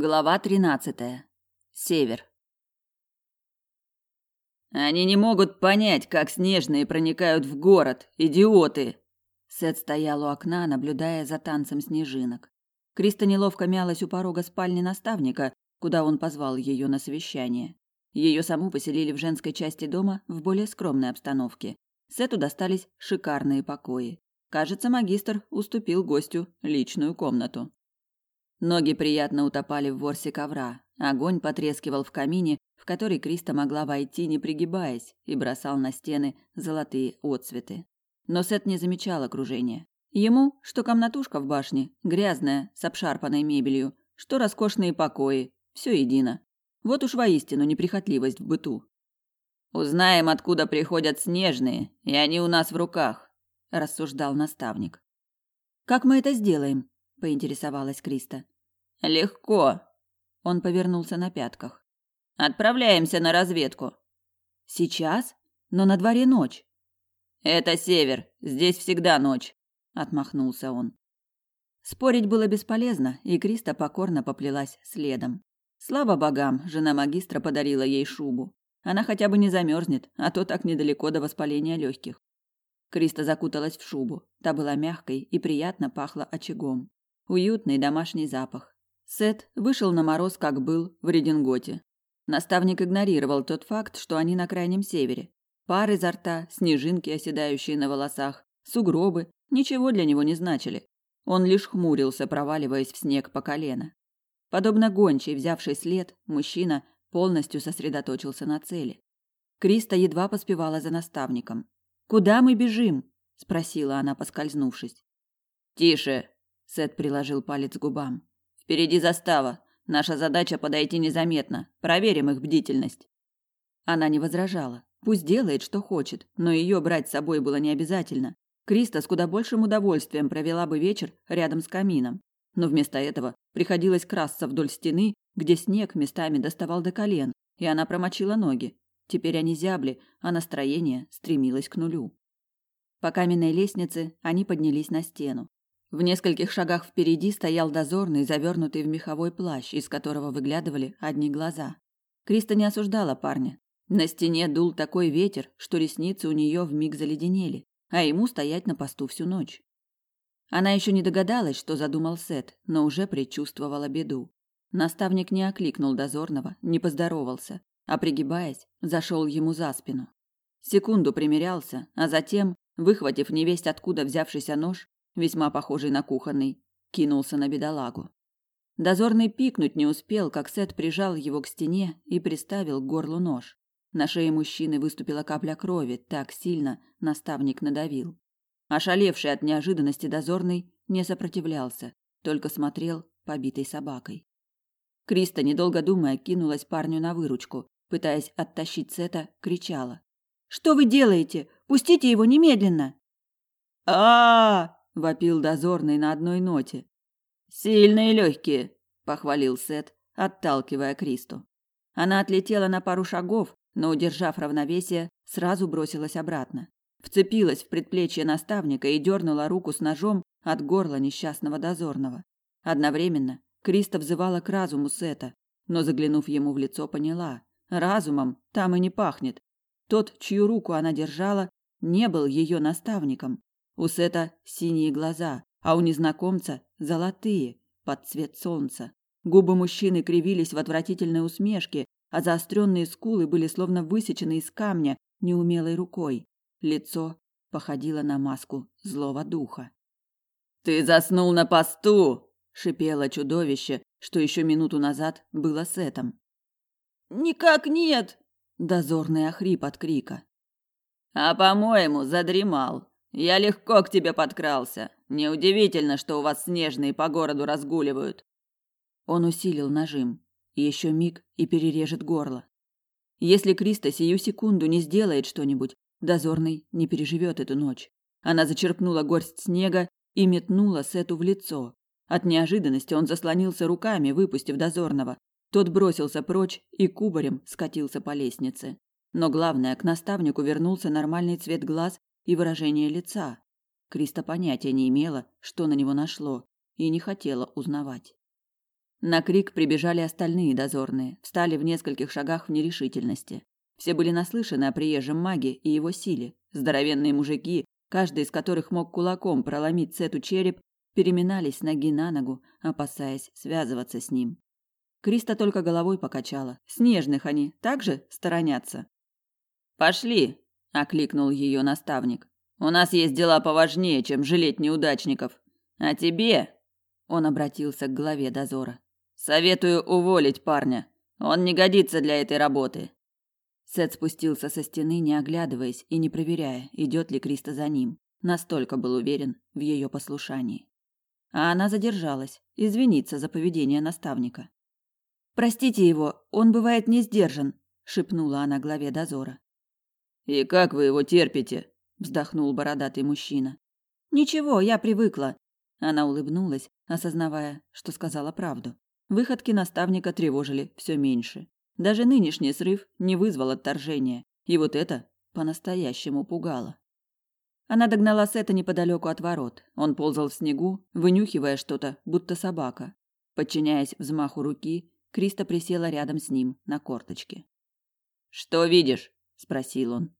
Глава тринадцатая. Север. Они не могут понять, как снежные проникают в город, идиоты. Сет стоял у окна, наблюдая за танцем снежинок. Криста неловко мялась у порога спальни наставника, куда он позвал ее на совещание. Ее саму поселили в женской части дома в более скромной обстановке. Сету достались шикарные покои. Кажется, магистр уступил гостю личную комнату. Ноги приятно утопали в ворсе ковра. Огонь потрескивал в камине, в который Криста могла войти, не пригибаясь, и бросал на стены золотые отцветы. Но Сет не замечал окружения. Ему, что комнатушка в башне, грязная, с обшарпанной мебелью, что роскошные покои, все едино. Вот уж воистину неприхотливость в быту. Узнаем, откуда приходят снежные, и они у нас в руках, рассуждал наставник. Как мы это сделаем? Поинтересовалась Криста. Легко. Он повернулся на пятках. Отправляемся на разведку. Сейчас? Но на дворе ночь. Это север. Здесь всегда ночь, отмахнулся он. Спорить было бесполезно, и Криста покорно поплелась следом. Слава богам, жена магистра подарила ей шубу. Она хотя бы не замерзнет, а то так недалеко до воспаления легких. Криста закуталась в шубу. Та была мягкой и приятно пахла очагом. Уютный домашний запах. Сет вышел на мороз, как был в Рединготе. Наставник игнорировал тот факт, что они на крайнем севере. Пар изо рта, снежинки, оседающие на волосах, сугробы ничего для него не значили. Он лишь хмурился, проваливаясь в снег по колено. Подобно гончей, взявшей след, мужчина полностью сосредоточился на цели. Криста едва поспевала за наставником. «Куда мы бежим?» – спросила она, поскользнувшись. «Тише!» Сет приложил палец к губам. Впереди застава. Наша задача подойти незаметно. Проверим их бдительность. Она не возражала. Пусть делает, что хочет, но ее брать с собой было не обязательно. Криста с куда большим удовольствием провела бы вечер рядом с камином. Но вместо этого приходилось красться вдоль стены, где снег местами доставал до колен, и она промочила ноги. Теперь они зябли, а настроение стремилось к нулю. По каменной лестнице они поднялись на стену. В нескольких шагах впереди стоял дозорный, завернутый в меховой плащ, из которого выглядывали одни глаза. Криста не осуждала парня. На стене дул такой ветер, что ресницы у нее вмиг заледенели, а ему стоять на посту всю ночь. Она еще не догадалась, что задумал Сет, но уже предчувствовала беду. Наставник не окликнул дозорного, не поздоровался, а пригибаясь, зашел ему за спину. Секунду примерялся, а затем, выхватив невесть откуда взявшийся нож, весьма похожий на кухонный, кинулся на бедолагу. Дозорный пикнуть не успел, как Сет прижал его к стене и приставил к горлу нож. На шее мужчины выступила капля крови, так сильно наставник надавил. Ошалевший от неожиданности дозорный не сопротивлялся, только смотрел побитой собакой. Криста, недолго думая, кинулась парню на выручку, пытаясь оттащить Сета, кричала: "Что вы делаете? Пустите его немедленно!" А! Вопил дозорный на одной ноте. Сильные легкие, похвалил Сет, отталкивая Кристу. Она отлетела на пару шагов, но удержав равновесие, сразу бросилась обратно. Вцепилась в предплечье наставника и дернула руку с ножом от горла несчастного дозорного. Одновременно Криста взывала к разуму Сета, но заглянув ему в лицо, поняла: разумом там и не пахнет. Тот, чью руку она держала, не был ее наставником. У Сета синие глаза, а у незнакомца золотые, под цвет солнца. Губы мужчины кривились в отвратительной усмешке, а заостренные скулы были словно высечены из камня неумелой рукой. Лицо походило на маску злого духа. «Ты заснул на посту!» – шипело чудовище, что еще минуту назад было Сетом. «Никак нет!» – дозорный охрип от крика. «А, по-моему, задремал. Я легко к тебе подкрался. Неудивительно, что у вас снежные по городу разгуливают. Он усилил нажим. Еще миг и перережет горло. Если Криста сию секунду не сделает что-нибудь, дозорный не переживет эту ночь. Она зачерпнула горсть снега и метнула Сету в лицо. От неожиданности он заслонился руками, выпустив дозорного. Тот бросился прочь и кубарем скатился по лестнице. Но главное, к наставнику вернулся нормальный цвет глаз и выражение лица. Криста понятия не имела, что на него нашло, и не хотела узнавать. На крик прибежали остальные дозорные, встали в нескольких шагах в нерешительности. Все были наслышаны о приезжем маге и его силе. Здоровенные мужики, каждый из которых мог кулаком проломить Сету череп, переминались ноги на ногу, опасаясь связываться с ним. Криста только головой покачала. Снежных они также сторонятся. «Пошли!» – окликнул ее наставник. «У нас есть дела поважнее, чем жалеть неудачников. А тебе...» – он обратился к главе дозора. «Советую уволить парня. Он не годится для этой работы. Сет спустился со стены, не оглядываясь и не проверяя, идет ли Криста за ним. Настолько был уверен в ее послушании. А она задержалась, извиниться за поведение наставника. «Простите его, он бывает не сдержан», — шепнула она главе дозора. «И как вы его терпите?» — вздохнул бородатый мужчина. «Ничего, я привыкла». Она улыбнулась, осознавая, что сказала правду. Выходки наставника тревожили все меньше. Даже нынешний срыв не вызвал отторжения, и вот это по-настоящему пугало. Она догнала Сета неподалеку от ворот. Он ползал в снегу, вынюхивая что-то, будто собака. Подчиняясь взмаху руки, Криста присела рядом с ним на корточке. «Что видишь?» – спросил он.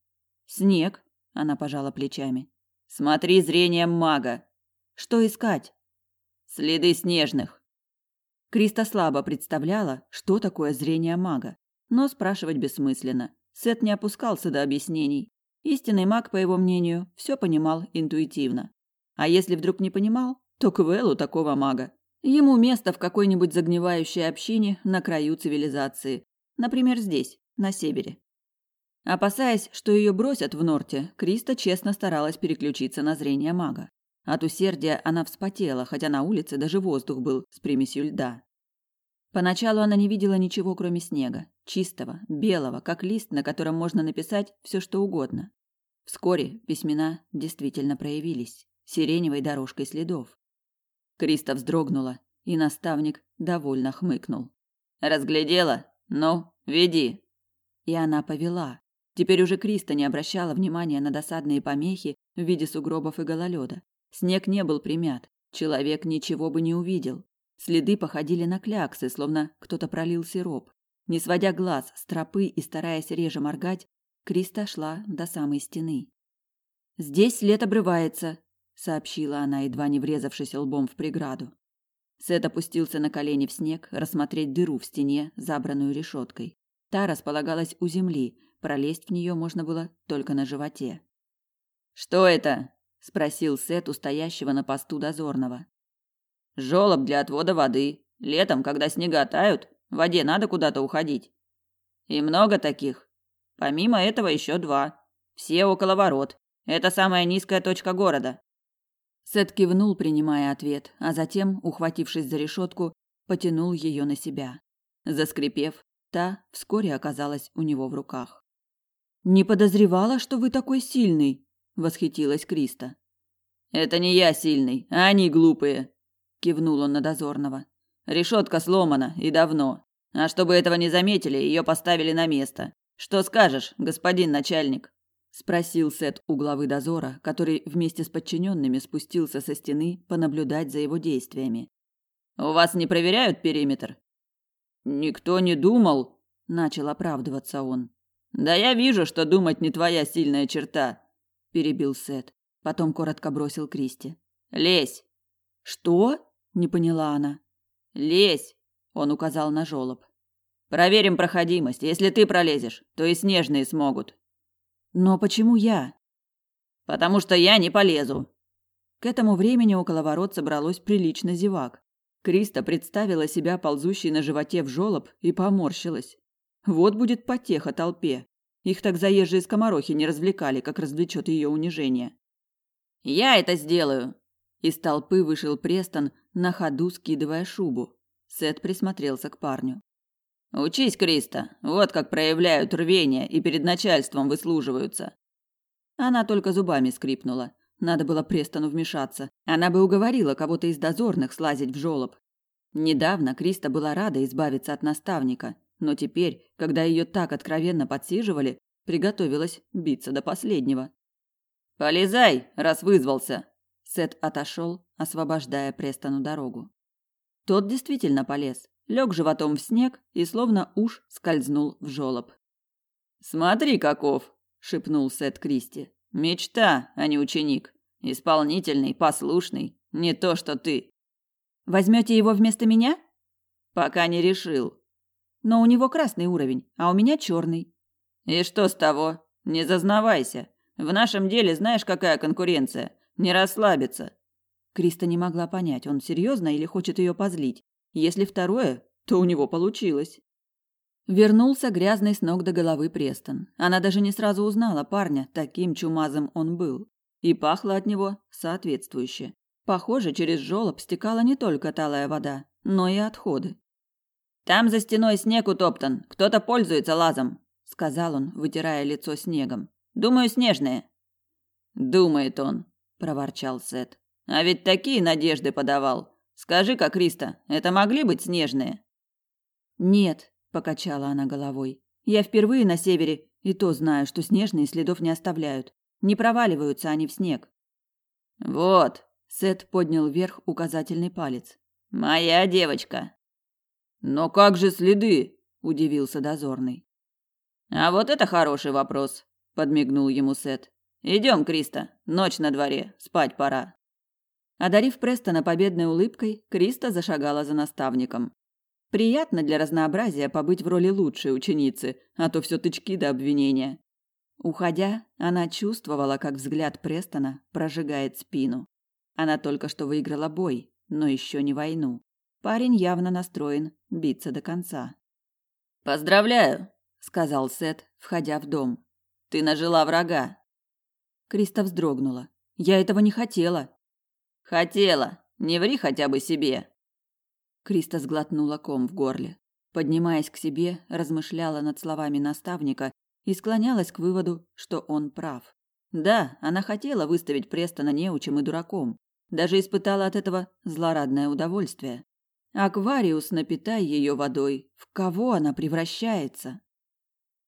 «Снег», – она пожала плечами. «Смотри зрением мага». «Что искать?» «Следы снежных». Криста слабо представляла, что такое зрение мага, но спрашивать бессмысленно. Сет не опускался до объяснений. Истинный маг, по его мнению, все понимал интуитивно. А если вдруг не понимал, то к такого мага. Ему место в какой-нибудь загнивающей общине на краю цивилизации. Например, здесь, на севере. Опасаясь, что ее бросят в Норте, Криста честно старалась переключиться на зрение мага. От усердия она вспотела, хотя на улице даже воздух был с примесью льда. Поначалу она не видела ничего, кроме снега, чистого, белого, как лист, на котором можно написать все, что угодно. Вскоре письмена действительно проявились, сиреневой дорожкой следов. Криста вздрогнула, и наставник довольно хмыкнул. «Разглядела? Ну, веди!» И она повела. Теперь уже Криста не обращала внимания на досадные помехи в виде сугробов и гололеда. Снег не был примят, человек ничего бы не увидел. Следы походили на кляксы, словно кто-то пролил сироп. Не сводя глаз с тропы и стараясь реже моргать, Криста шла до самой стены. «Здесь след обрывается», — сообщила она, едва не врезавшись лбом в преграду. Сет опустился на колени в снег, рассмотреть дыру в стене, забранную решеткой. Та располагалась у земли, пролезть в нее можно было только на животе. «Что это?» спросил Сет у стоящего на посту дозорного. Жолоб для отвода воды. Летом, когда снега тают, в воде надо куда-то уходить. И много таких. Помимо этого еще два. Все около ворот. Это самая низкая точка города. Сет кивнул, принимая ответ, а затем, ухватившись за решетку, потянул ее на себя. Заскрипев, та вскоре оказалась у него в руках. Не подозревала, что вы такой сильный, восхитилась Криста. Это не я сильный, а они глупые, кивнул он на дозорного. Решетка сломана и давно. А чтобы этого не заметили, ее поставили на место. Что скажешь, господин начальник? спросил Сет у главы дозора, который вместе с подчиненными спустился со стены понаблюдать за его действиями. У вас не проверяют периметр? Никто не думал, начал оправдываться он. Да я вижу, что думать не твоя сильная черта перебил Сет. Потом коротко бросил Кристи. Лезь. Что? не поняла она. Лезь, он указал на жёлоб. Проверим проходимость. Если ты пролезешь, то и снежные смогут. Но почему я? Потому что я не полезу. К этому времени около ворот собралось прилично зевак. Криста представила себя ползущей на животе в жёлоб и поморщилась. Вот будет потеха толпе. Их так заезжие скоморохи не развлекали, как развлечет ее унижение. «Я это сделаю!» Из толпы вышел Престон, на ходу скидывая шубу. Сет присмотрелся к парню. «Учись, Криста, вот как проявляют рвение и перед начальством выслуживаются». Она только зубами скрипнула. Надо было Престону вмешаться. Она бы уговорила кого-то из дозорных слазить в жолоб. Недавно Криста была рада избавиться от наставника, но теперь, когда ее так откровенно подсиживали, приготовилась биться до последнего. «Полезай, раз вызвался!» Сет отошел, освобождая Престону дорогу. Тот действительно полез, лег животом в снег и словно уж скользнул в жолоб. «Смотри, каков!» – шепнул Сет Кристи. «Мечта, а не ученик. Исполнительный, послушный. Не то, что ты». «Возьмете его вместо меня?» «Пока не решил». «Но у него красный уровень, а у меня черный». «И что с того? Не зазнавайся. В нашем деле знаешь, какая конкуренция. Не расслабиться. Криста не могла понять, он серьезно или хочет ее позлить. Если второе, то у него получилось. Вернулся грязный с ног до головы Престон. Она даже не сразу узнала парня, таким чумазым он был. И пахло от него соответствующе. Похоже, через жёлоб стекала не только талая вода, но и отходы. «Там за стеной снег утоптан, кто-то пользуется лазом», — сказал он, вытирая лицо снегом. «Думаю, снежные». «Думает он», — проворчал Сет. «А ведь такие надежды подавал. Скажи-ка, Криста, это могли быть снежные?» «Нет», покачала она головой. Я впервые на севере, и то знаю, что снежные следов не оставляют. Не проваливаются они в снег. Вот, Сет поднял вверх указательный палец. Моя девочка. Но как же следы? удивился дозорный. А вот это хороший вопрос, подмигнул ему Сет. Идем, Криста, ночь на дворе, спать пора. Одарив Престона победной улыбкой, Криста зашагала за наставником. Приятно для разнообразия побыть в роли лучшей ученицы, а то все тычки до обвинения. Уходя, она чувствовала, как взгляд Престона прожигает спину. Она только что выиграла бой, но еще не войну. Парень явно настроен биться до конца. «Поздравляю», — сказал Сет, входя в дом. «Ты нажила врага». Криста вздрогнула. «Я этого не хотела». «Хотела. Не ври хотя бы себе». Криста сглотнула ком в горле. Поднимаясь к себе, размышляла над словами наставника и склонялась к выводу, что он прав. Да, она хотела выставить Престона неучим и дураком. Даже испытала от этого злорадное удовольствие. Аквариус, напитай ее водой. В кого она превращается?